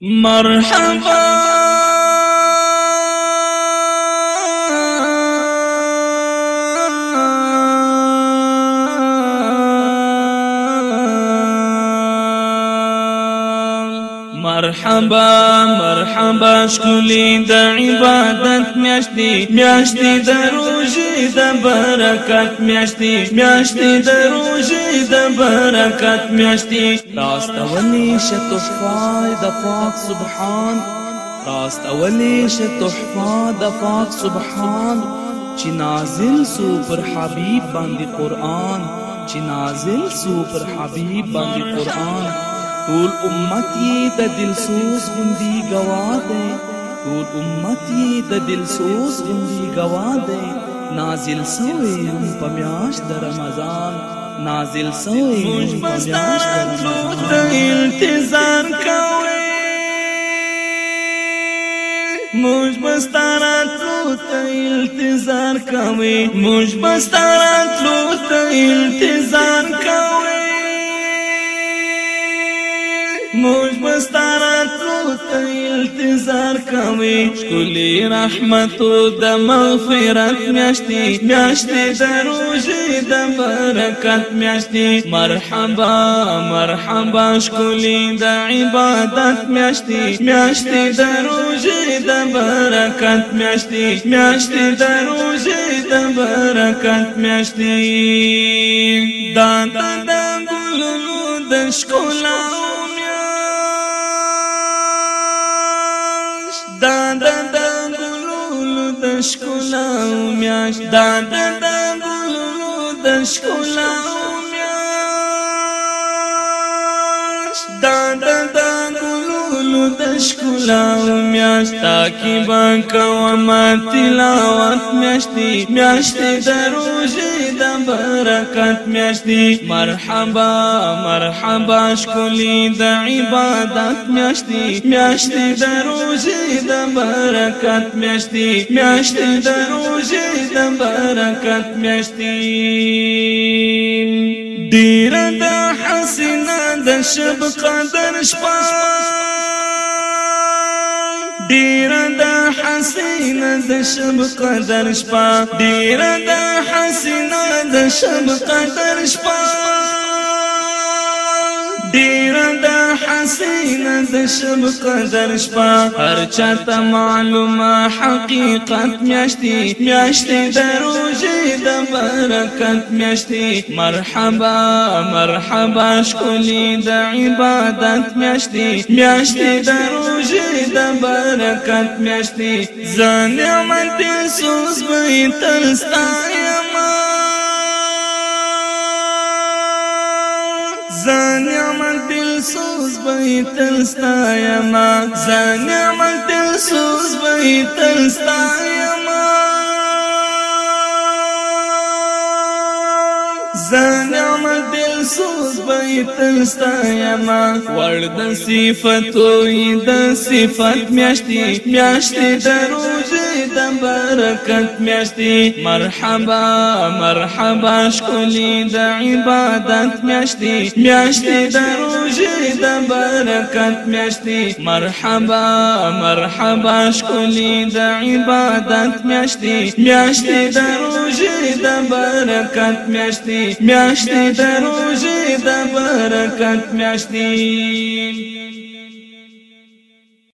مرحبا مرحبا مرحبا شکلی د عبادت میاشتې میاشتې د روزې د برکت میاشتې میاشتې د روزې د برکت میاشتې راستونی شتو فائد پاک سبحان راستولی شتو فائد پاک سبحان چې نازل سو پر حبیب باندې قران چې نازل سو پر حبیب باندې قران ټول امت یې د دل سوز غوندي گوا دی ټول امت یې د دل سوز غوندي گوا دی نازل سوی هم په میاشت د رمضان نازل سوی هم په میاشت د رمضان انتظار کوي موج بستارات ته انتظار کوي موج بستارات ته انتظار کوي موج مستانات ته التزار كوي کلی رحمت د مغفرت میاشتې میاشتې دروژې دم برکت میاشتې مرحبا مرحبا شکلی د عبادت میاشتې میاشتې دروژې دم برکت میاشتې میاشتې دروژې دم برکت میاشتې دا د ګلونو د ښکلا د ښکلا او میاش دا د ګلونو د ښکلا او میاش دا د ګلونو د ښکلا او میاش تا کی بانک او ما تلاوت میاشتې میاشتې دروځي برکت میاشتې مرحبا مرحبا شکلی د عبادت میاشتې میاشتې د روزې د برکت میاشتې میاشتې د روزې د برکت میاشتې ډیر د حسنه د شب قدر شپه ډیر د حسینه د شب قدر شپه ډیر د حسینه د شب قدر شپه ډیر د حسینه د شب قدر شپه هر چاته معلومه حقیقت میاشتي میاشتي د روزي د برکت میاشتي مرحبا مرحبا شکلی د عبادت میاشتي میاشتي د روزي د برکت میشتې زه نعمت سوس به تل ستایم زه نعمت سوس به تل ستایم زه نعمت سوس به تل ستایم زه نعمت مخصوص بیت استایما ور د صفاتو د صفات میاشتي میاشتي دروځي د برکت میاشتي مرحبا مرحبا شکلی د عبادت میاشتي میاشتي دروځي د برکت میاشتي مرحبا مرحبا شکلی د عبادت میاشتي میاشتي دروځي د برکت میاشتي میاشتي دروځي روزې د برکت میاشتې